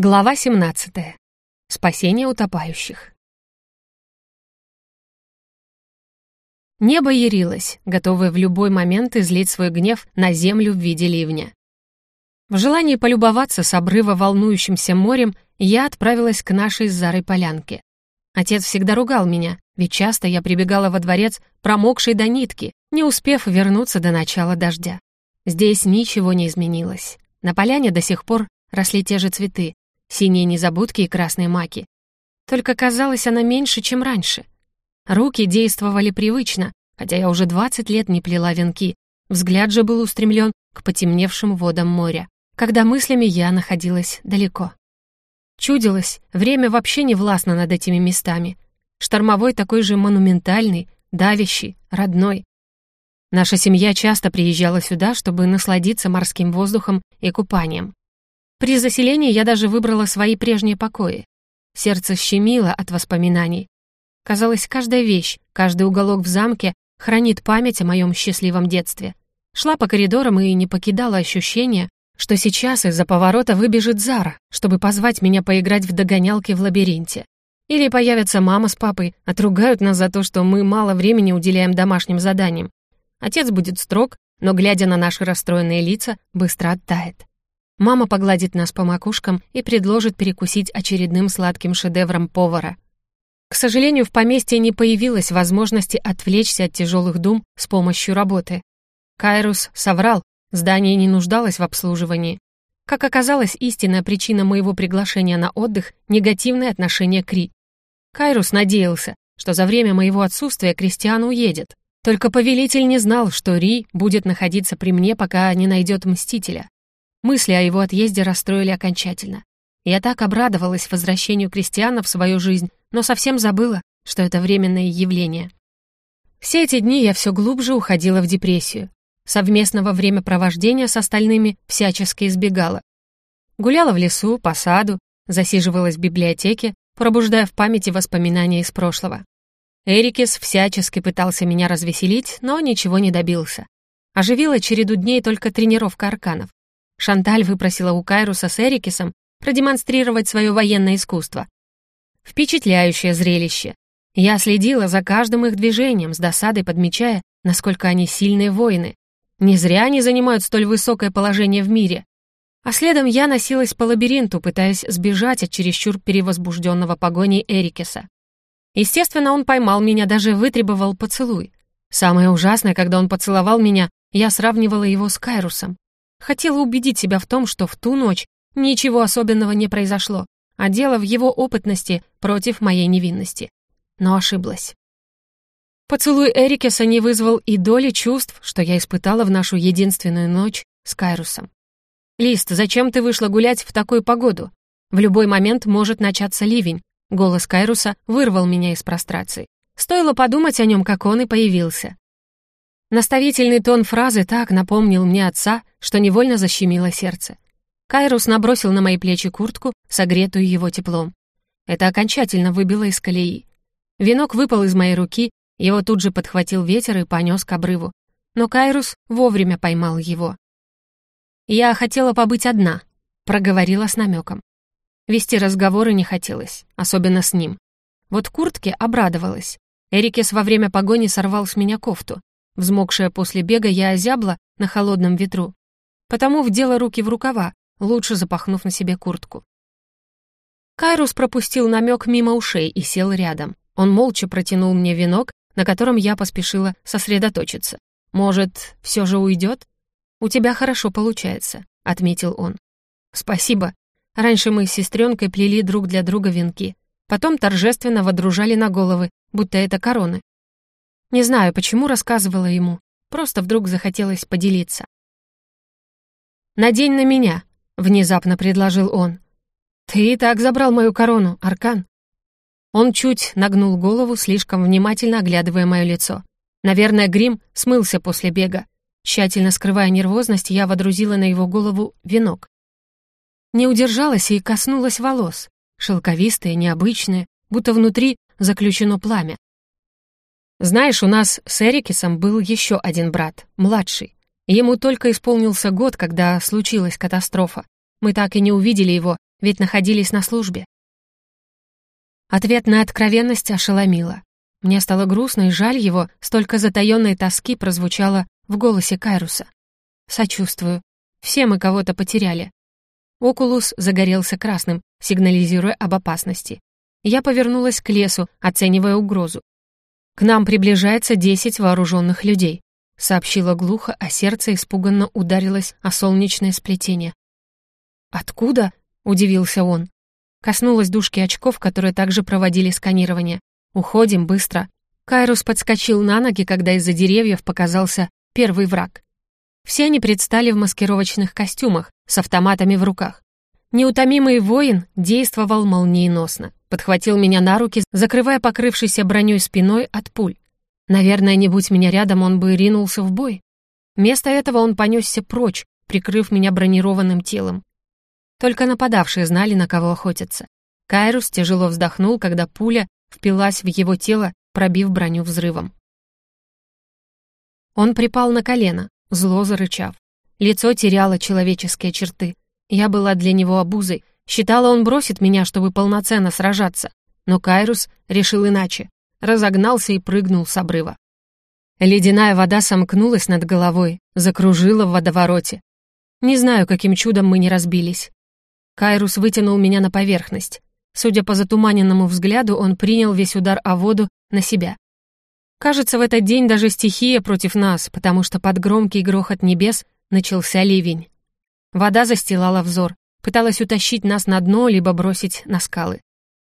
Глава 17. Спасение утопающих. Небо ярилось, готовое в любой момент излить свой гнев на землю в виде ливня. В желании полюбоваться с обрыва волнующимся морем я отправилась к нашей с Зарой полянке. Отец всегда ругал меня, ведь часто я прибегала во дворец, промокшей до нитки, не успев вернуться до начала дождя. Здесь ничего не изменилось. На поляне до сих пор росли те же цветы, синие незабудки и красные маки. Только казалось она меньше, чем раньше. Руки действовали привычно, хотя я уже 20 лет не плела венки. Взгляд же был устремлен к потемневшим водам моря, когда мыслями я находилась далеко. Чудилось, время вообще не властно над этими местами. Штормовой такой же монументальный, давящий, родной. Наша семья часто приезжала сюда, чтобы насладиться морским воздухом и купанием. При заселении я даже выбрала свои прежние покои. Сердце щемило от воспоминаний. Казалось, каждая вещь, каждый уголок в замке хранит память о моем счастливом детстве. Шла по коридорам и не покидала ощущение, что сейчас из-за поворота выбежит Зара, чтобы позвать меня поиграть в догонялки в лабиринте. Или появятся мама с папой, отругают нас за то, что мы мало времени уделяем домашним заданиям. Отец будет строг, но, глядя на наши расстроенные лица, быстро оттает. Мама погладит нас по макушкам и предложит перекусить очередным сладким шедевром повара. К сожалению, в поместье не появилось возможности отвлечься от тяжелых дум с помощью работы. Кайрус соврал, здание не нуждалось в обслуживании. Как оказалось, истинная причина моего приглашения на отдых — негативное отношение к Ри. Кайрус надеялся, что за время моего отсутствия Кристиан уедет. Только повелитель не знал, что Ри будет находиться при мне, пока не найдет Мстителя. Мысли о его отъезде расстроили окончательно. Я так обрадовалась возвращению крестьяна в свою жизнь, но совсем забыла, что это временное явление. Все эти дни я все глубже уходила в депрессию. Совместного времяпровождения с остальными всячески избегала. Гуляла в лесу, по саду, засиживалась в библиотеке, пробуждая в памяти воспоминания из прошлого. Эрикес всячески пытался меня развеселить, но ничего не добился. Оживила череду дней только тренировка арканов. Шанталь выпросила у Кайруса с Эрикисом продемонстрировать свое военное искусство. Впечатляющее зрелище. Я следила за каждым их движением, с досадой подмечая, насколько они сильные воины. Не зря они занимают столь высокое положение в мире. А следом я носилась по лабиринту, пытаясь сбежать от чересчур перевозбужденного погоней Эрикеса. Естественно, он поймал меня, даже вытребовал поцелуй. Самое ужасное, когда он поцеловал меня, я сравнивала его с Кайрусом. Хотела убедить себя в том, что в ту ночь ничего особенного не произошло, а дело в его опытности против моей невинности. Но ошиблась. Поцелуй Эрикеса не вызвал и доли чувств, что я испытала в нашу единственную ночь с Кайрусом. «Лист, зачем ты вышла гулять в такую погоду? В любой момент может начаться ливень». Голос Кайруса вырвал меня из прострации. Стоило подумать о нем, как он и появился. Наставительный тон фразы так напомнил мне отца, что невольно защемило сердце. Кайрус набросил на мои плечи куртку, согретую его теплом. Это окончательно выбило из колеи. Венок выпал из моей руки, его тут же подхватил ветер и понес к обрыву. Но Кайрус вовремя поймал его. «Я хотела побыть одна», — проговорила с намеком. Вести разговоры не хотелось, особенно с ним. Вот куртке обрадовалась. Эрикес во время погони сорвал с меня кофту. Взмокшая после бега, я озябла на холодном ветру. Потому вдела руки в рукава, лучше запахнув на себе куртку. Кайрус пропустил намек мимо ушей и сел рядом. Он молча протянул мне венок, на котором я поспешила сосредоточиться. «Может, все же уйдет?» «У тебя хорошо получается», — отметил он. «Спасибо. Раньше мы с сестренкой плели друг для друга венки. Потом торжественно водружали на головы, будто это короны. Не знаю, почему рассказывала ему. Просто вдруг захотелось поделиться. «Надень на меня», — внезапно предложил он. «Ты и так забрал мою корону, Аркан». Он чуть нагнул голову, слишком внимательно оглядывая мое лицо. Наверное, грим смылся после бега. Тщательно скрывая нервозность, я водрузила на его голову венок. Не удержалась и коснулась волос. Шелковистые, необычные, будто внутри заключено пламя. Знаешь, у нас с Эрикисом был еще один брат, младший. Ему только исполнился год, когда случилась катастрофа. Мы так и не увидели его, ведь находились на службе. Ответная откровенность ошеломила. Мне стало грустно и жаль его, столько затаённой тоски прозвучало в голосе Кайруса. «Сочувствую. Все мы кого-то потеряли». Окулус загорелся красным, сигнализируя об опасности. Я повернулась к лесу, оценивая угрозу. «К нам приближается десять вооруженных людей», сообщила глухо, а сердце испуганно ударилось о солнечное сплетение. «Откуда?» — удивился он. Коснулась дужки очков, которые также проводили сканирование. «Уходим быстро». Кайрус подскочил на ноги, когда из-за деревьев показался первый враг. Все они предстали в маскировочных костюмах, с автоматами в руках. Неутомимый воин действовал молниеносно, подхватил меня на руки, закрывая покрывшейся броней спиной от пуль. Наверное, не будь меня рядом, он бы ринулся в бой. Вместо этого он понесся прочь, прикрыв меня бронированным телом. Только нападавшие знали, на кого охотятся. Кайрус тяжело вздохнул, когда пуля впилась в его тело, пробив броню взрывом. Он припал на колено, зло зарычав. Лицо теряло человеческие черты. Я была для него обузой. Считала, он бросит меня, чтобы полноценно сражаться. Но Кайрус решил иначе. Разогнался и прыгнул с обрыва. Ледяная вода сомкнулась над головой, закружила в водовороте. Не знаю, каким чудом мы не разбились. Кайрус вытянул меня на поверхность. Судя по затуманенному взгляду, он принял весь удар о воду на себя. Кажется, в этот день даже стихия против нас, потому что под громкий грохот небес начался ливень. Вода застилала взор, пыталась утащить нас на дно, либо бросить на скалы.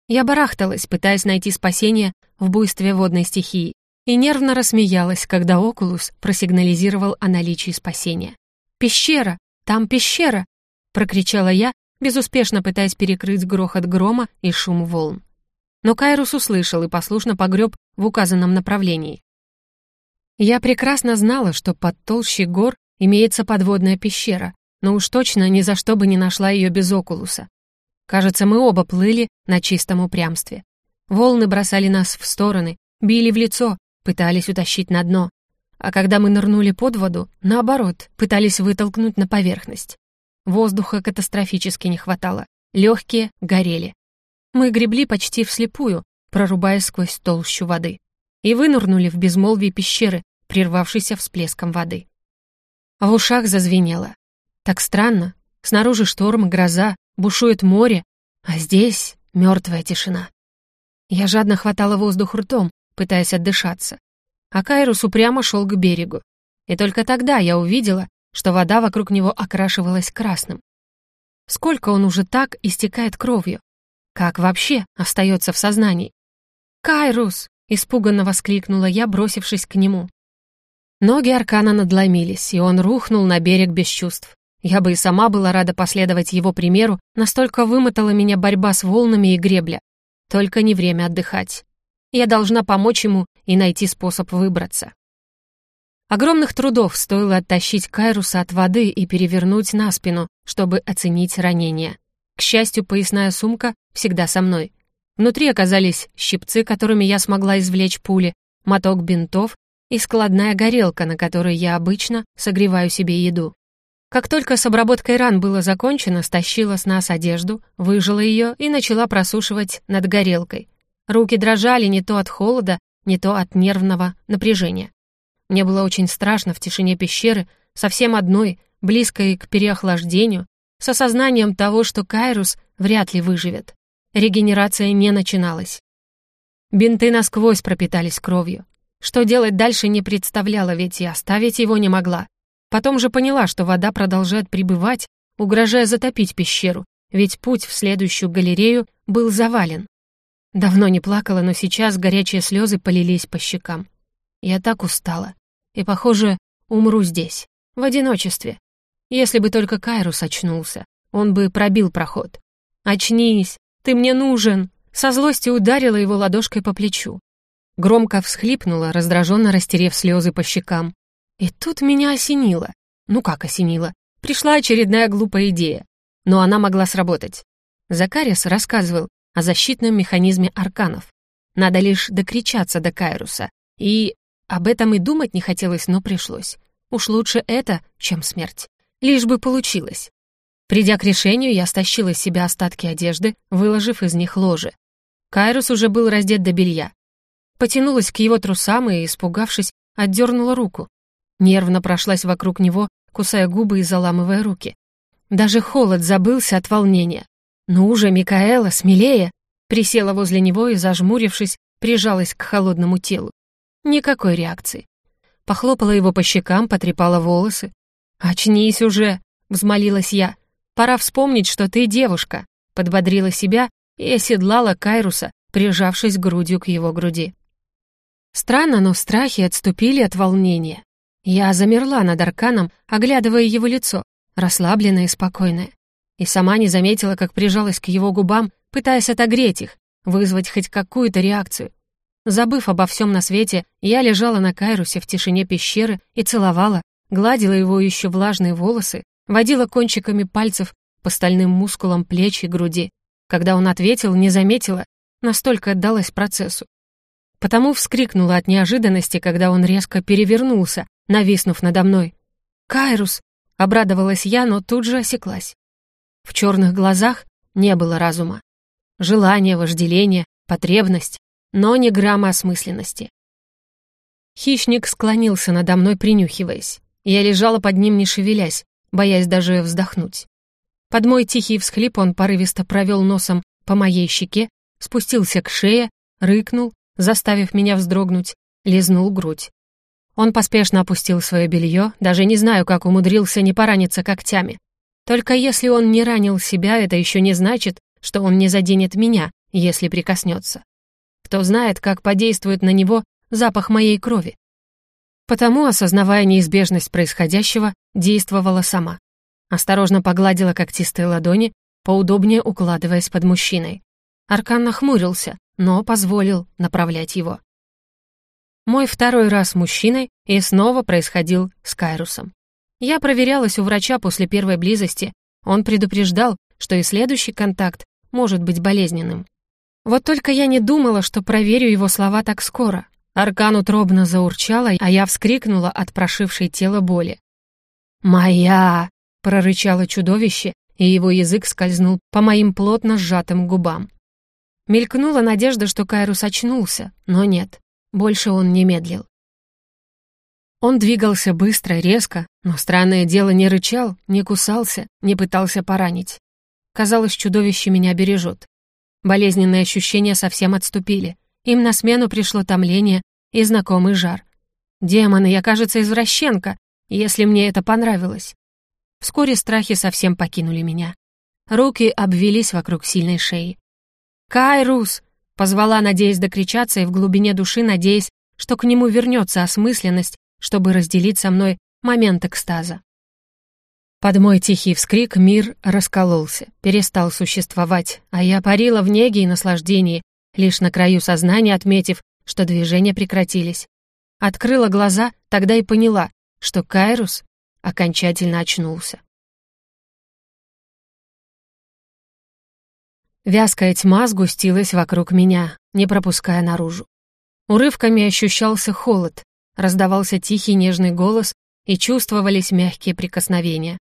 Я барахталась, пытаясь найти спасение в буйстве водной стихии, и нервно рассмеялась, когда Окулус просигнализировал о наличии спасения. «Пещера! Там пещера!» — прокричала я, безуспешно пытаясь перекрыть грохот грома и шум волн. Но Кайрус услышал и послушно погреб в указанном направлении. Я прекрасно знала, что под толщей гор имеется подводная пещера, но уж точно ни за что бы не нашла ее без окулуса. Кажется, мы оба плыли на чистом упрямстве. Волны бросали нас в стороны, били в лицо, пытались утащить на дно. А когда мы нырнули под воду, наоборот, пытались вытолкнуть на поверхность. Воздуха катастрофически не хватало, легкие горели. Мы гребли почти вслепую, прорубаясь сквозь толщу воды, и вынырнули в безмолвие пещеры, прервавшейся всплеском воды. В ушах зазвенело. Так странно. Снаружи шторм, гроза, бушует море, а здесь мертвая тишина. Я жадно хватала воздух ртом, пытаясь отдышаться. А Кайрус упрямо шел к берегу. И только тогда я увидела, что вода вокруг него окрашивалась красным. Сколько он уже так истекает кровью? Как вообще остается в сознании? «Кайрус!» — испуганно воскликнула я, бросившись к нему. Ноги Аркана надломились, и он рухнул на берег без чувств. Я бы и сама была рада последовать его примеру, настолько вымотала меня борьба с волнами и гребля. Только не время отдыхать. Я должна помочь ему и найти способ выбраться. Огромных трудов стоило оттащить Кайруса от воды и перевернуть на спину, чтобы оценить ранение. К счастью, поясная сумка всегда со мной. Внутри оказались щипцы, которыми я смогла извлечь пули, моток бинтов и складная горелка, на которой я обычно согреваю себе еду. Как только с обработкой ран было закончено, стащила с нас одежду, выжила ее и начала просушивать над горелкой. Руки дрожали не то от холода, не то от нервного напряжения. Мне было очень страшно в тишине пещеры, совсем одной, близкой к переохлаждению, с осознанием того, что Кайрус вряд ли выживет. Регенерация не начиналась. Бинты насквозь пропитались кровью. Что делать дальше не представляла, ведь и оставить его не могла. Потом же поняла, что вода продолжает прибывать, угрожая затопить пещеру, ведь путь в следующую галерею был завален. Давно не плакала, но сейчас горячие слезы полились по щекам. Я так устала. И, похоже, умру здесь, в одиночестве. Если бы только Кайрус очнулся, он бы пробил проход. «Очнись! Ты мне нужен!» Со злости ударила его ладошкой по плечу. Громко всхлипнула, раздраженно растерев слезы по щекам. И тут меня осенило. Ну как осенило? Пришла очередная глупая идея. Но она могла сработать. Закарис рассказывал о защитном механизме арканов. Надо лишь докричаться до Кайруса. И об этом и думать не хотелось, но пришлось. Уж лучше это, чем смерть. Лишь бы получилось. Придя к решению, я стащила из себя остатки одежды, выложив из них ложе. Кайрус уже был раздет до белья. Потянулась к его трусам и, испугавшись, отдернула руку. Нервно прошлась вокруг него, кусая губы и заламывая руки. Даже холод забылся от волнения. «Ну уже, Микаэла, смелее!» Присела возле него и, зажмурившись, прижалась к холодному телу. Никакой реакции. Похлопала его по щекам, потрепала волосы. «Очнись уже!» — взмолилась я. «Пора вспомнить, что ты девушка!» Подбодрила себя и оседлала Кайруса, прижавшись грудью к его груди. Странно, но страхи отступили от волнения. Я замерла над Арканом, оглядывая его лицо, расслабленное и спокойное. И сама не заметила, как прижалась к его губам, пытаясь отогреть их, вызвать хоть какую-то реакцию. Забыв обо всем на свете, я лежала на Кайрусе в тишине пещеры и целовала, гладила его еще влажные волосы, водила кончиками пальцев по стальным мускулам плеч и груди. Когда он ответил, не заметила, настолько отдалась процессу. Потому вскрикнула от неожиданности, когда он резко перевернулся, нависнув надо мной. «Кайрус!» — обрадовалась я, но тут же осеклась. В черных глазах не было разума. Желание, вожделение, потребность, но ни грамма осмысленности. Хищник склонился надо мной, принюхиваясь. Я лежала под ним, не шевелясь, боясь даже вздохнуть. Под мой тихий всхлип он порывисто провел носом по моей щеке, спустился к шее, рыкнул, заставив меня вздрогнуть, лизнул грудь. Он поспешно опустил свое белье, даже не знаю, как умудрился не пораниться когтями. Только если он не ранил себя, это еще не значит, что он не заденет меня, если прикоснется. Кто знает, как подействует на него запах моей крови. Потому, осознавая неизбежность происходящего, действовала сама. Осторожно погладила когтистые ладони, поудобнее укладываясь под мужчиной. Аркан нахмурился, но позволил направлять его. Мой второй раз мужчиной и снова происходил с Кайрусом. Я проверялась у врача после первой близости. Он предупреждал, что и следующий контакт может быть болезненным. Вот только я не думала, что проверю его слова так скоро. Аркан утробно заурчала, а я вскрикнула от прошившей тело боли. «Моя!» — прорычало чудовище, и его язык скользнул по моим плотно сжатым губам. Мелькнула надежда, что Кайрус очнулся, но нет, больше он не медлил. Он двигался быстро, резко, но странное дело не рычал, не кусался, не пытался поранить. Казалось, чудовище меня бережет. Болезненные ощущения совсем отступили. Им на смену пришло томление и знакомый жар. Демоны, я, кажется, извращенка, если мне это понравилось. Вскоре страхи совсем покинули меня. Руки обвелись вокруг сильной шеи. «Кайрус!» — позвала, надеясь докричаться, и в глубине души надеясь, что к нему вернется осмысленность, чтобы разделить со мной момент экстаза. Под мой тихий вскрик мир раскололся, перестал существовать, а я парила в неге и наслаждении, лишь на краю сознания отметив, что движения прекратились. Открыла глаза, тогда и поняла, что Кайрус окончательно очнулся. Вязкая тьма сгустилась вокруг меня, не пропуская наружу. Урывками ощущался холод, раздавался тихий нежный голос и чувствовались мягкие прикосновения.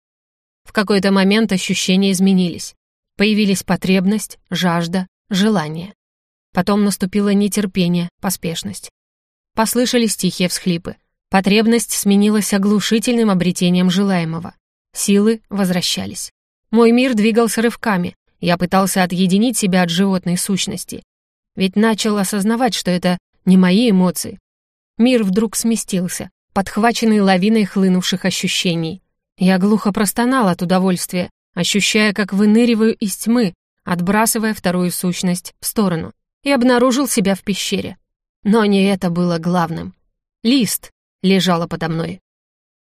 В какой-то момент ощущения изменились. Появились потребность, жажда, желание. Потом наступило нетерпение, поспешность. Послышались тихие всхлипы. Потребность сменилась оглушительным обретением желаемого. Силы возвращались. Мой мир двигался рывками. Я пытался отъединить себя от животной сущности. Ведь начал осознавать, что это не мои эмоции. Мир вдруг сместился, подхваченный лавиной хлынувших ощущений. Я глухо простонал от удовольствия, ощущая, как выныриваю из тьмы, отбрасывая вторую сущность в сторону, и обнаружил себя в пещере. Но не это было главным. Лист лежала подо мной.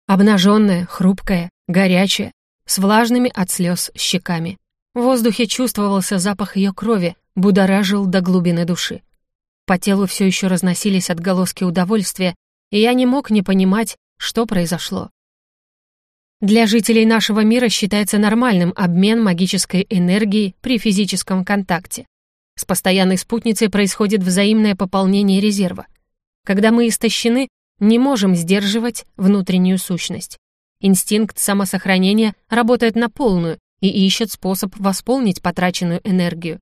Обнаженная, хрупкая, горячая, с влажными от слез щеками. В воздухе чувствовался запах ее крови, будоражил до глубины души. По телу все еще разносились отголоски удовольствия, и я не мог не понимать, что произошло. Для жителей нашего мира считается нормальным обмен магической энергией при физическом контакте. С постоянной спутницей происходит взаимное пополнение резерва. Когда мы истощены, не можем сдерживать внутреннюю сущность. Инстинкт самосохранения работает на полную, и ищет способ восполнить потраченную энергию.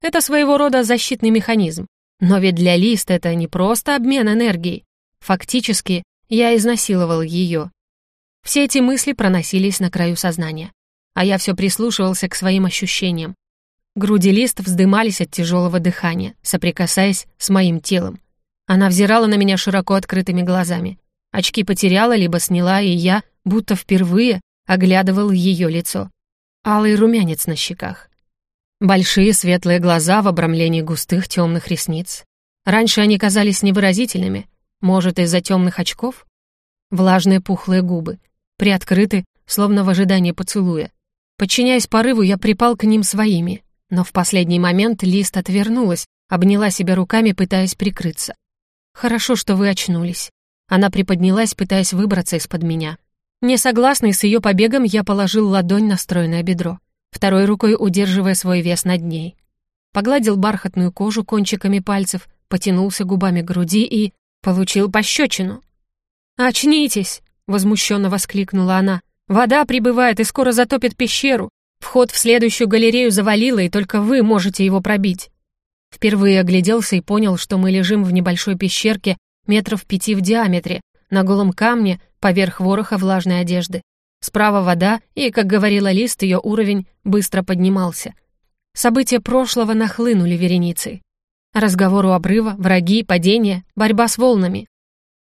Это своего рода защитный механизм. Но ведь для Лист это не просто обмен энергией. Фактически, я изнасиловал ее. Все эти мысли проносились на краю сознания. А я все прислушивался к своим ощущениям. Груди Лист вздымались от тяжелого дыхания, соприкасаясь с моим телом. Она взирала на меня широко открытыми глазами. Очки потеряла, либо сняла, и я, будто впервые, оглядывал ее лицо. Алый румянец на щеках. Большие светлые глаза в обрамлении густых темных ресниц. Раньше они казались невыразительными, может, из-за темных очков? Влажные пухлые губы, приоткрыты, словно в ожидании поцелуя. Подчиняясь порыву, я припал к ним своими, но в последний момент Лист отвернулась, обняла себя руками, пытаясь прикрыться. «Хорошо, что вы очнулись». Она приподнялась, пытаясь выбраться из-под меня. Несогласный с ее побегом, я положил ладонь на стройное бедро, второй рукой удерживая свой вес над ней. Погладил бархатную кожу кончиками пальцев, потянулся губами к груди и... получил пощечину. «Очнитесь!» — возмущенно воскликнула она. «Вода прибывает и скоро затопит пещеру. Вход в следующую галерею завалило, и только вы можете его пробить». Впервые огляделся и понял, что мы лежим в небольшой пещерке метров пяти в диаметре, на голом камне, поверх вороха влажной одежды. Справа вода, и, как говорила Лист, ее уровень быстро поднимался. События прошлого нахлынули вереницей. Разговор у обрыва, враги, падения, борьба с волнами.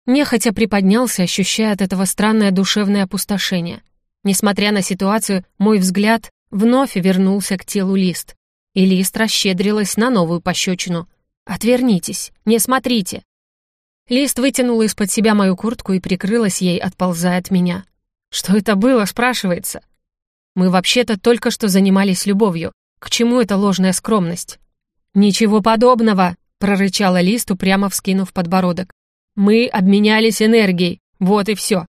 Нехотя приподнялся, ощущая от этого странное душевное опустошение. Несмотря на ситуацию, мой взгляд вновь вернулся к телу Лист. И Лист расщедрилась на новую пощечину. «Отвернитесь, не смотрите!» Лист вытянула из-под себя мою куртку и прикрылась ей, отползая от меня. «Что это было?» — спрашивается. «Мы вообще-то только что занимались любовью. К чему эта ложная скромность?» «Ничего подобного!» — прорычала Лист, упрямо вскинув подбородок. «Мы обменялись энергией, вот и все».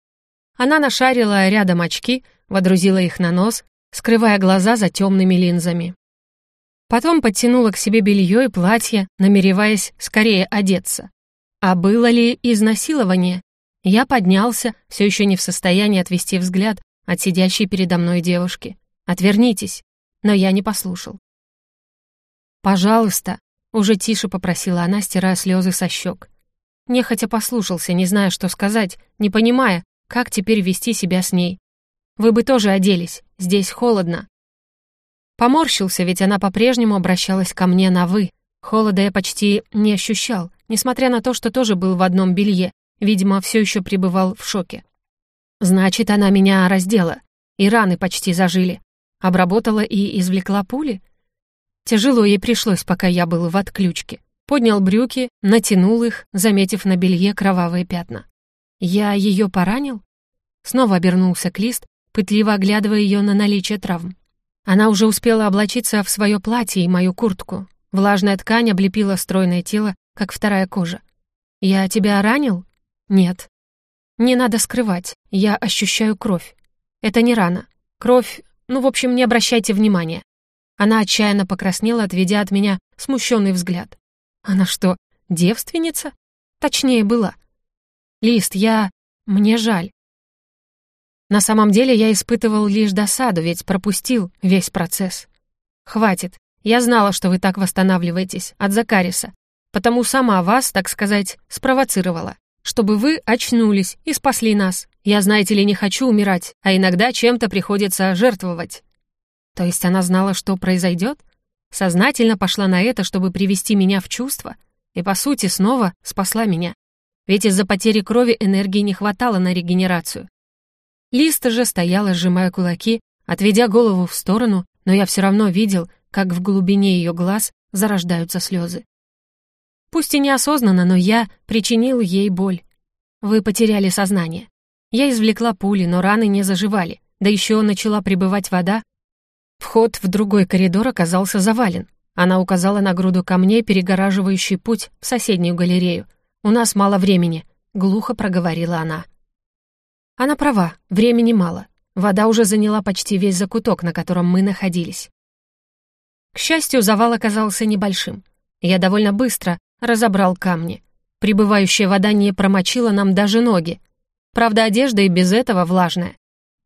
Она нашарила рядом очки, водрузила их на нос, скрывая глаза за темными линзами. Потом подтянула к себе белье и платье, намереваясь скорее одеться. А было ли изнасилование? Я поднялся, все еще не в состоянии отвести взгляд от сидящей передо мной девушки. «Отвернитесь!» Но я не послушал. «Пожалуйста!» — уже тише попросила она, стирая слезы со щек. Нехотя послушался, не зная, что сказать, не понимая, как теперь вести себя с ней. «Вы бы тоже оделись, здесь холодно». Поморщился, ведь она по-прежнему обращалась ко мне на «вы». Холода я почти не ощущал, несмотря на то, что тоже был в одном белье, видимо, все еще пребывал в шоке. Значит, она меня раздела, и раны почти зажили. Обработала и извлекла пули? Тяжело ей пришлось, пока я был в отключке. Поднял брюки, натянул их, заметив на белье кровавые пятна. Я ее поранил? Снова обернулся к Лист, пытливо оглядывая ее на наличие травм. Она уже успела облачиться в свое платье и мою куртку. Влажная ткань облепила стройное тело, как вторая кожа. «Я тебя ранил?» «Нет». «Не надо скрывать, я ощущаю кровь. Это не рана. Кровь... Ну, в общем, не обращайте внимания». Она отчаянно покраснела, отведя от меня смущенный взгляд. «Она что, девственница?» «Точнее, была». «Лист, я... Мне жаль». На самом деле я испытывал лишь досаду, ведь пропустил весь процесс. «Хватит. Я знала, что вы так восстанавливаетесь от Закариса потому сама вас, так сказать, спровоцировала, чтобы вы очнулись и спасли нас. Я, знаете ли, не хочу умирать, а иногда чем-то приходится жертвовать». То есть она знала, что произойдет? Сознательно пошла на это, чтобы привести меня в чувство? И, по сути, снова спасла меня. Ведь из-за потери крови энергии не хватало на регенерацию. Листа же стояла, сжимая кулаки, отведя голову в сторону, но я все равно видел, как в глубине ее глаз зарождаются слезы. Пусть и неосознанно, но я причинил ей боль. Вы потеряли сознание. Я извлекла пули, но раны не заживали. Да еще начала прибывать вода. Вход в другой коридор оказался завален. Она указала на груду камней, перегораживающий путь в соседнюю галерею. «У нас мало времени», — глухо проговорила она. Она права, времени мало. Вода уже заняла почти весь закуток, на котором мы находились. К счастью, завал оказался небольшим. Я довольно быстро разобрал камни. Прибывающая вода не промочила нам даже ноги. Правда, одежда и без этого влажная.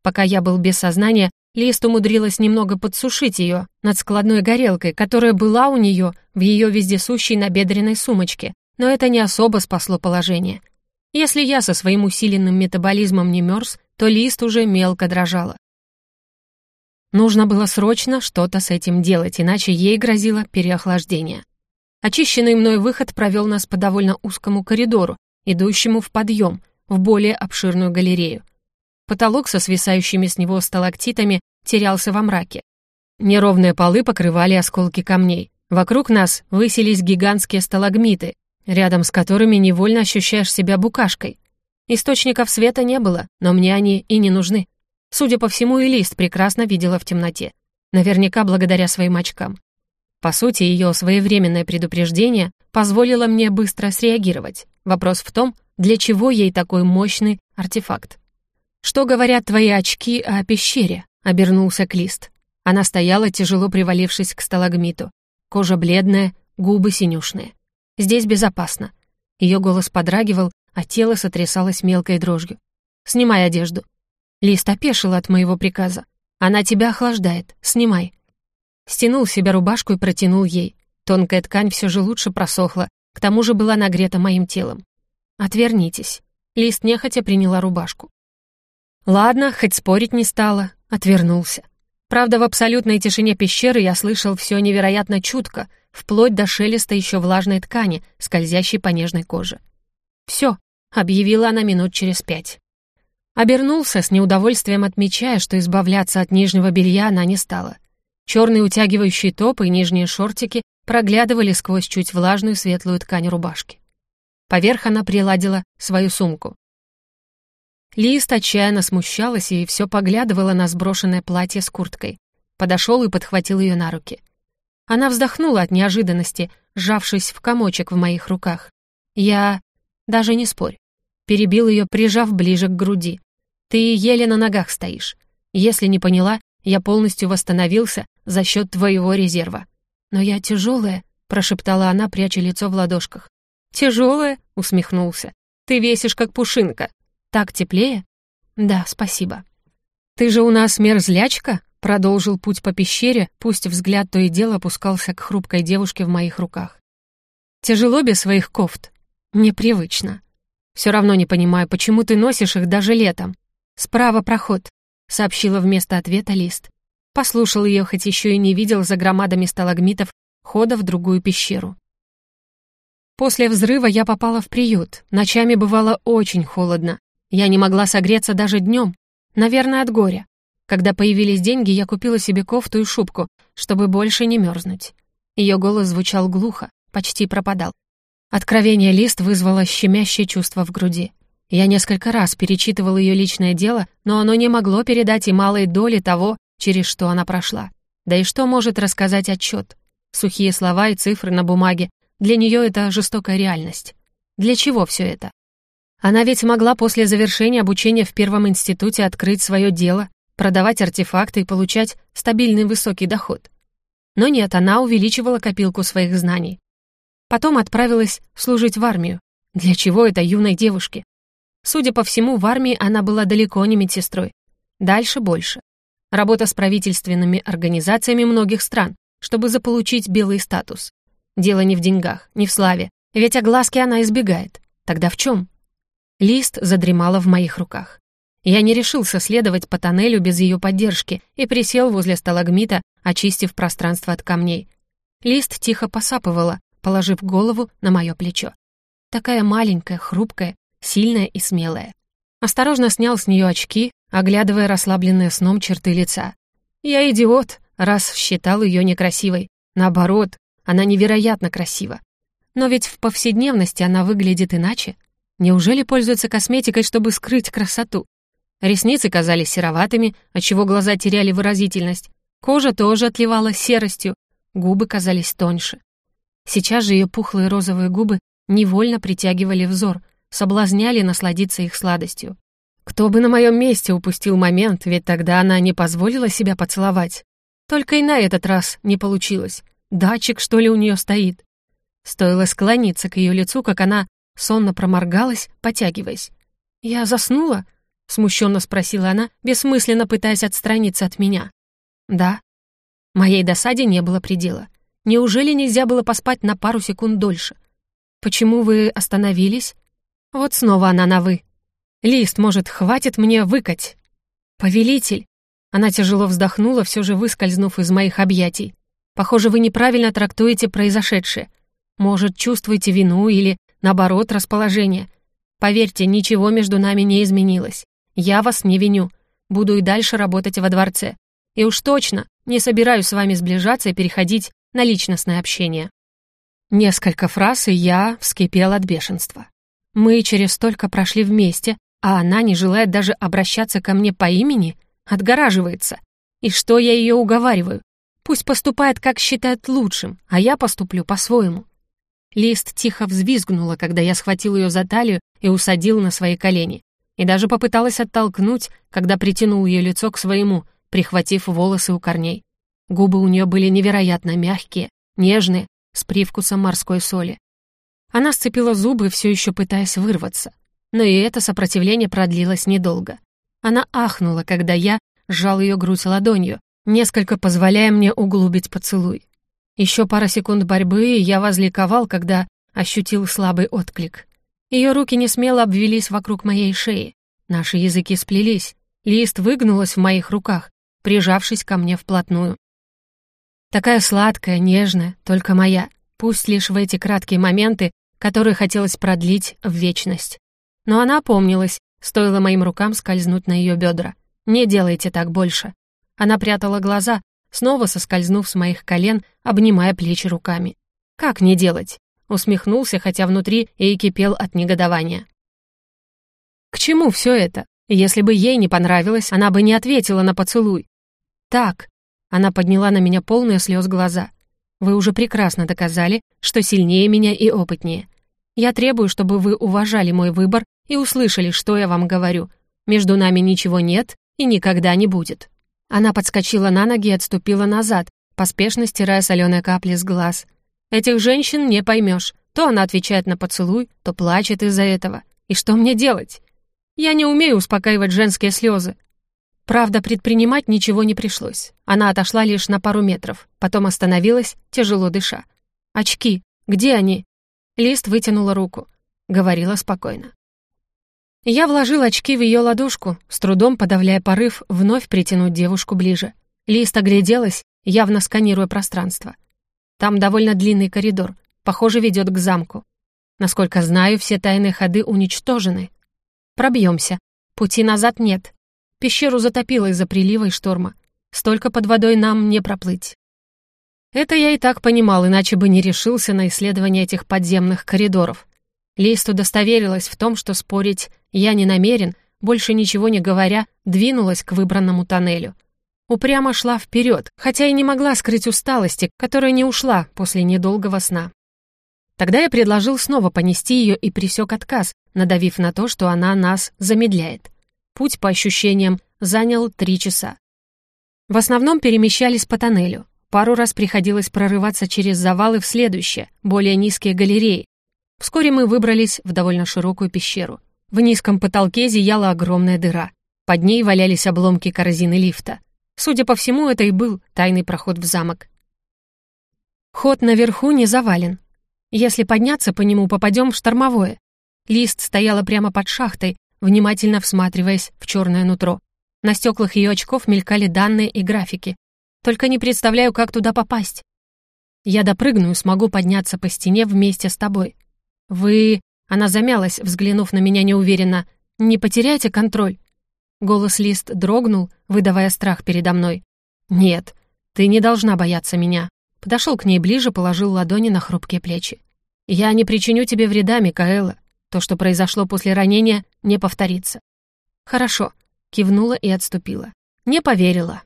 Пока я был без сознания, Лист умудрилась немного подсушить ее над складной горелкой, которая была у нее в ее вездесущей набедренной сумочке, но это не особо спасло положение. Если я со своим усиленным метаболизмом не мерз, то лист уже мелко дрожала. Нужно было срочно что-то с этим делать, иначе ей грозило переохлаждение. Очищенный мной выход провел нас по довольно узкому коридору, идущему в подъем, в более обширную галерею. Потолок со свисающими с него сталактитами терялся во мраке. Неровные полы покрывали осколки камней. Вокруг нас высились гигантские сталагмиты, рядом с которыми невольно ощущаешь себя букашкой. Источников света не было, но мне они и не нужны. Судя по всему, и Лист прекрасно видела в темноте. Наверняка благодаря своим очкам. По сути, ее своевременное предупреждение позволило мне быстро среагировать. Вопрос в том, для чего ей такой мощный артефакт. «Что говорят твои очки о пещере?» — обернулся Клист. Она стояла, тяжело привалившись к сталагмиту. Кожа бледная, губы синюшные. «Здесь безопасно». Ее голос подрагивал, а тело сотрясалось мелкой дрожью. «Снимай одежду». Лист опешила от моего приказа. «Она тебя охлаждает. Снимай». Стянул с себя рубашку и протянул ей. Тонкая ткань все же лучше просохла, к тому же была нагрета моим телом. «Отвернитесь». Лист нехотя приняла рубашку. Ладно, хоть спорить не стала, отвернулся. Правда, в абсолютной тишине пещеры я слышал все невероятно чутко, вплоть до шелеста еще влажной ткани, скользящей по нежной коже. «Все», — объявила она минут через пять. Обернулся с неудовольствием, отмечая, что избавляться от нижнего белья она не стала. Черный утягивающий топ и нижние шортики проглядывали сквозь чуть влажную светлую ткань рубашки. Поверх она приладила свою сумку. Лист отчаянно смущалась и все поглядывала на сброшенное платье с курткой. Подошел и подхватил ее на руки. Она вздохнула от неожиданности, сжавшись в комочек в моих руках. Я... даже не спорь. Перебил ее, прижав ближе к груди. Ты еле на ногах стоишь. Если не поняла, я полностью восстановился за счет твоего резерва. Но я тяжелая, прошептала она, пряча лицо в ладошках. Тяжелая? усмехнулся. Ты весишь как пушинка. «Так теплее?» «Да, спасибо». «Ты же у нас мерзлячка?» Продолжил путь по пещере, пусть взгляд то и дело опускался к хрупкой девушке в моих руках. «Тяжело без своих кофт?» «Непривычно. Все равно не понимаю, почему ты носишь их даже летом?» «Справа проход», — сообщила вместо ответа Лист. Послушал ее, хоть еще и не видел за громадами сталагмитов хода в другую пещеру. После взрыва я попала в приют. Ночами бывало очень холодно. Я не могла согреться даже днем, наверное, от горя. Когда появились деньги, я купила себе кофту и шубку, чтобы больше не мерзнуть. Ее голос звучал глухо, почти пропадал. Откровение лист вызвало щемящее чувство в груди. Я несколько раз перечитывал ее личное дело, но оно не могло передать и малой доли того, через что она прошла. Да и что может рассказать отчет? Сухие слова и цифры на бумаге. Для нее это жестокая реальность. Для чего все это? Она ведь могла после завершения обучения в первом институте открыть свое дело, продавать артефакты и получать стабильный высокий доход. Но нет, она увеличивала копилку своих знаний. Потом отправилась служить в армию. Для чего это юной девушке? Судя по всему, в армии она была далеко не медсестрой. Дальше больше. Работа с правительственными организациями многих стран, чтобы заполучить белый статус. Дело не в деньгах, не в славе, ведь огласки она избегает. Тогда в чем? Лист задремала в моих руках. Я не решился следовать по тоннелю без ее поддержки и присел возле сталагмита, очистив пространство от камней. Лист тихо посапывала, положив голову на мое плечо. Такая маленькая, хрупкая, сильная и смелая. Осторожно снял с нее очки, оглядывая расслабленные сном черты лица. Я идиот, раз считал ее некрасивой. Наоборот, она невероятно красива. Но ведь в повседневности она выглядит иначе. Неужели пользуется косметикой, чтобы скрыть красоту? Ресницы казались сероватыми, отчего глаза теряли выразительность. Кожа тоже отливала серостью, губы казались тоньше. Сейчас же ее пухлые розовые губы невольно притягивали взор, соблазняли насладиться их сладостью. Кто бы на моем месте упустил момент, ведь тогда она не позволила себя поцеловать. Только и на этот раз не получилось. Датчик, что ли, у нее стоит? Стоило склониться к ее лицу, как она сонно проморгалась, потягиваясь. «Я заснула?» Смущенно спросила она, бессмысленно пытаясь отстраниться от меня. «Да». Моей досаде не было предела. Неужели нельзя было поспать на пару секунд дольше? «Почему вы остановились?» Вот снова она на «вы». «Лист, может, хватит мне выкать?» «Повелитель!» Она тяжело вздохнула, все же выскользнув из моих объятий. «Похоже, вы неправильно трактуете произошедшее. Может, чувствуете вину или, наоборот, расположение. Поверьте, ничего между нами не изменилось. Я вас не виню. Буду и дальше работать во дворце. И уж точно не собираюсь с вами сближаться и переходить на личностное общение». Несколько фраз, и я вскипел от бешенства. Мы через столько прошли вместе, а она не желает даже обращаться ко мне по имени, отгораживается. И что я ее уговариваю? Пусть поступает, как считает лучшим, а я поступлю по-своему. Лист тихо взвизгнула, когда я схватил ее за талию и усадил на свои колени и даже попыталась оттолкнуть, когда притянул ее лицо к своему, прихватив волосы у корней. Губы у нее были невероятно мягкие, нежные, с привкусом морской соли. Она сцепила зубы, все еще пытаясь вырваться. Но и это сопротивление продлилось недолго. Она ахнула, когда я сжал ее грудь ладонью, несколько позволяя мне углубить поцелуй. Еще пара секунд борьбы, и я возликовал, когда ощутил слабый отклик. Ее руки не смело обвелись вокруг моей шеи. Наши языки сплелись. Лист выгнулась в моих руках, прижавшись ко мне вплотную. Такая сладкая, нежная, только моя, пусть лишь в эти краткие моменты, которые хотелось продлить в вечность. Но она опомнилась, стоило моим рукам скользнуть на ее бедра. «Не делайте так больше». Она прятала глаза, снова соскользнув с моих колен, обнимая плечи руками. «Как не делать? усмехнулся, хотя внутри и кипел от негодования. К чему все это? Если бы ей не понравилось, она бы не ответила на поцелуй. Так, она подняла на меня полные слез глаза. Вы уже прекрасно доказали, что сильнее меня и опытнее. Я требую, чтобы вы уважали мой выбор и услышали, что я вам говорю. Между нами ничего нет и никогда не будет. Она подскочила на ноги и отступила назад, поспешно стирая соленые капли с глаз — Этих женщин не поймешь. То она отвечает на поцелуй, то плачет из-за этого. И что мне делать? Я не умею успокаивать женские слезы. Правда, предпринимать ничего не пришлось. Она отошла лишь на пару метров, потом остановилась, тяжело дыша. «Очки! Где они?» Лист вытянула руку. Говорила спокойно. Я вложил очки в ее ладошку, с трудом подавляя порыв вновь притянуть девушку ближе. Лист огляделась, явно сканируя пространство. Там довольно длинный коридор, похоже, ведет к замку. Насколько знаю, все тайные ходы уничтожены. Пробьемся. Пути назад нет. Пещеру затопило из-за прилива и шторма. Столько под водой нам не проплыть. Это я и так понимал, иначе бы не решился на исследование этих подземных коридоров. Лист удостоверилась в том, что спорить я не намерен, больше ничего не говоря, двинулась к выбранному тоннелю — упрямо шла вперед, хотя и не могла скрыть усталости, которая не ушла после недолгого сна. Тогда я предложил снова понести ее и присек отказ, надавив на то, что она нас замедляет. Путь, по ощущениям, занял три часа. В основном перемещались по тоннелю. Пару раз приходилось прорываться через завалы в следующие, более низкие галереи. Вскоре мы выбрались в довольно широкую пещеру. В низком потолке зияла огромная дыра. Под ней валялись обломки корзины лифта. Судя по всему, это и был тайный проход в замок. Ход наверху не завален. Если подняться по нему, попадем в штормовое. Лист стояла прямо под шахтой, внимательно всматриваясь в черное нутро. На стеклах ее очков мелькали данные и графики. Только не представляю, как туда попасть. Я допрыгну и смогу подняться по стене вместе с тобой. Вы... Она замялась, взглянув на меня неуверенно. «Не потеряйте контроль. Голос Лист дрогнул, выдавая страх передо мной. «Нет, ты не должна бояться меня». Подошел к ней ближе, положил ладони на хрупкие плечи. «Я не причиню тебе вреда, Микаэла. То, что произошло после ранения, не повторится». «Хорошо», — кивнула и отступила. Не поверила.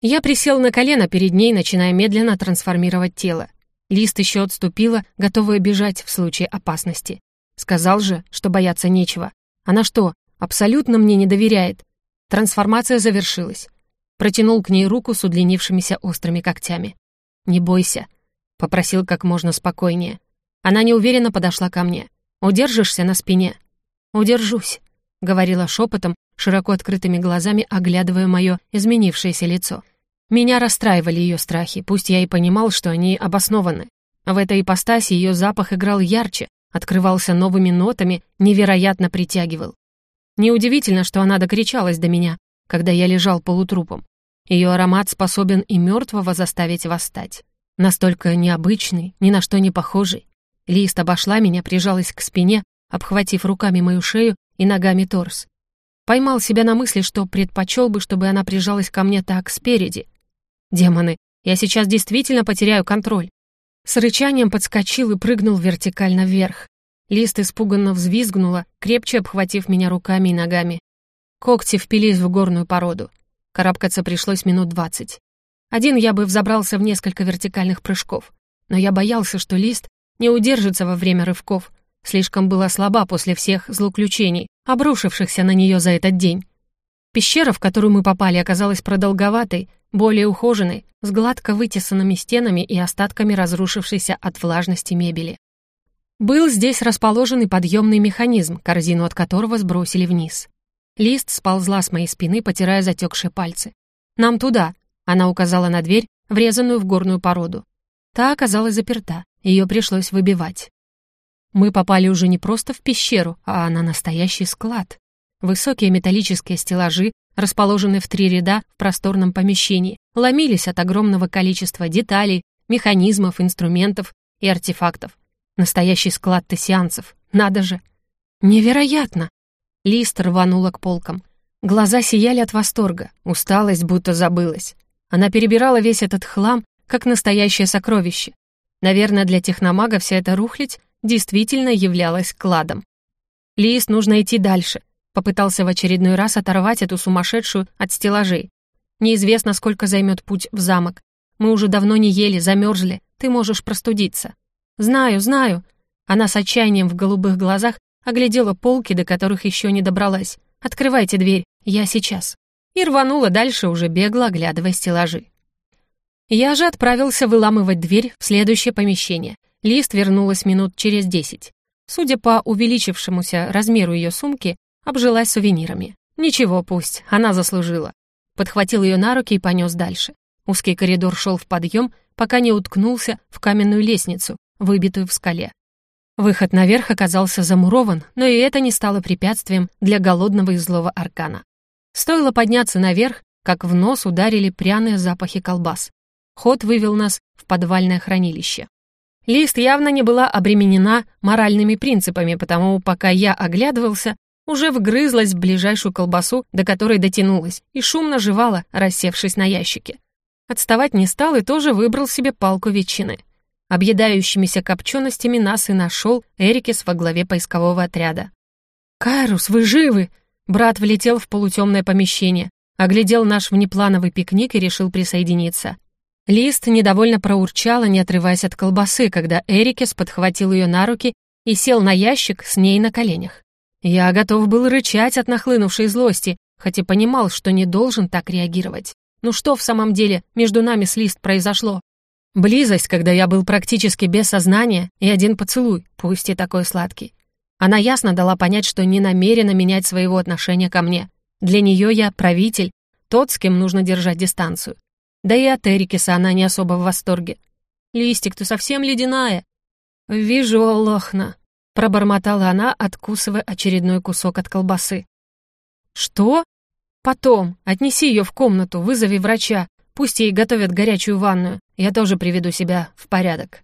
Я присел на колено перед ней, начиная медленно трансформировать тело. Лист еще отступила, готовая бежать в случае опасности. Сказал же, что бояться нечего. Она что, Абсолютно мне не доверяет. Трансформация завершилась. Протянул к ней руку с удлинившимися острыми когтями. «Не бойся», — попросил как можно спокойнее. Она неуверенно подошла ко мне. «Удержишься на спине?» «Удержусь». — говорила шепотом, широко открытыми глазами оглядывая мое изменившееся лицо. Меня расстраивали ее страхи, пусть я и понимал, что они обоснованы. В этой ипостаси ее запах играл ярче, открывался новыми нотами, невероятно притягивал. Неудивительно, что она докричалась до меня, когда я лежал полутрупом. Ее аромат способен и мертвого заставить восстать. Настолько необычный, ни на что не похожий. Лист обошла меня, прижалась к спине, обхватив руками мою шею и ногами торс. Поймал себя на мысли, что предпочел бы, чтобы она прижалась ко мне так спереди. Демоны, я сейчас действительно потеряю контроль. С рычанием подскочил и прыгнул вертикально вверх. Лист испуганно взвизгнула, крепче обхватив меня руками и ногами. Когти впились в горную породу. Карабкаться пришлось минут двадцать. Один я бы взобрался в несколько вертикальных прыжков, но я боялся, что лист не удержится во время рывков, Слишком была слаба после всех злоключений, обрушившихся на нее за этот день. Пещера, в которую мы попали, оказалась продолговатой, более ухоженной, с гладко вытесанными стенами и остатками разрушившейся от влажности мебели. Был здесь расположен и подъемный механизм, корзину от которого сбросили вниз. Лист сползла с моей спины, потирая затекшие пальцы. «Нам туда!» — она указала на дверь, врезанную в горную породу. Та оказалась заперта, ее пришлось выбивать. Мы попали уже не просто в пещеру, а на настоящий склад. Высокие металлические стеллажи, расположенные в три ряда в просторном помещении, ломились от огромного количества деталей, механизмов, инструментов и артефактов. Настоящий склад тессианцев. Надо же! Невероятно! Лист рванула к полкам. Глаза сияли от восторга, усталость будто забылась. Она перебирала весь этот хлам, как настоящее сокровище. Наверное, для техномага вся эта рухлядь действительно являлась кладом. «Лист, нужно идти дальше», — попытался в очередной раз оторвать эту сумасшедшую от стеллажей. «Неизвестно, сколько займет путь в замок. Мы уже давно не ели, замерзли, ты можешь простудиться». «Знаю, знаю». Она с отчаянием в голубых глазах оглядела полки, до которых еще не добралась. «Открывайте дверь, я сейчас». И рванула дальше, уже бегло оглядывая стеллажи. Я же отправился выламывать дверь в следующее помещение — Лист вернулась минут через десять. Судя по увеличившемуся размеру ее сумки, обжилась сувенирами. Ничего, пусть, она заслужила. Подхватил ее на руки и понес дальше. Узкий коридор шел в подъем, пока не уткнулся в каменную лестницу, выбитую в скале. Выход наверх оказался замурован, но и это не стало препятствием для голодного и злого аркана. Стоило подняться наверх, как в нос ударили пряные запахи колбас. Ход вывел нас в подвальное хранилище. Лист явно не была обременена моральными принципами, потому пока я оглядывался, уже вгрызлась в ближайшую колбасу, до которой дотянулась, и шумно жевала, рассевшись на ящике. Отставать не стал и тоже выбрал себе палку ветчины. Объедающимися копченостями нас и нашел Эрикес во главе поискового отряда. «Кайрус, вы живы!» Брат влетел в полутемное помещение, оглядел наш внеплановый пикник и решил присоединиться. Лист недовольно проурчала, не отрываясь от колбасы, когда Эрикес подхватил ее на руки и сел на ящик с ней на коленях. Я готов был рычать от нахлынувшей злости, хотя понимал, что не должен так реагировать. Ну что в самом деле между нами с Лист произошло? Близость, когда я был практически без сознания, и один поцелуй, пусть и такой сладкий. Она ясно дала понять, что не намерена менять своего отношения ко мне. Для нее я правитель, тот, с кем нужно держать дистанцию. Да и от Эрикиса она не особо в восторге. «Листик, ты совсем ледяная!» «Вижу, лохна!» — пробормотала она, откусывая очередной кусок от колбасы. «Что?» «Потом. Отнеси ее в комнату, вызови врача. Пусть ей готовят горячую ванную. Я тоже приведу себя в порядок».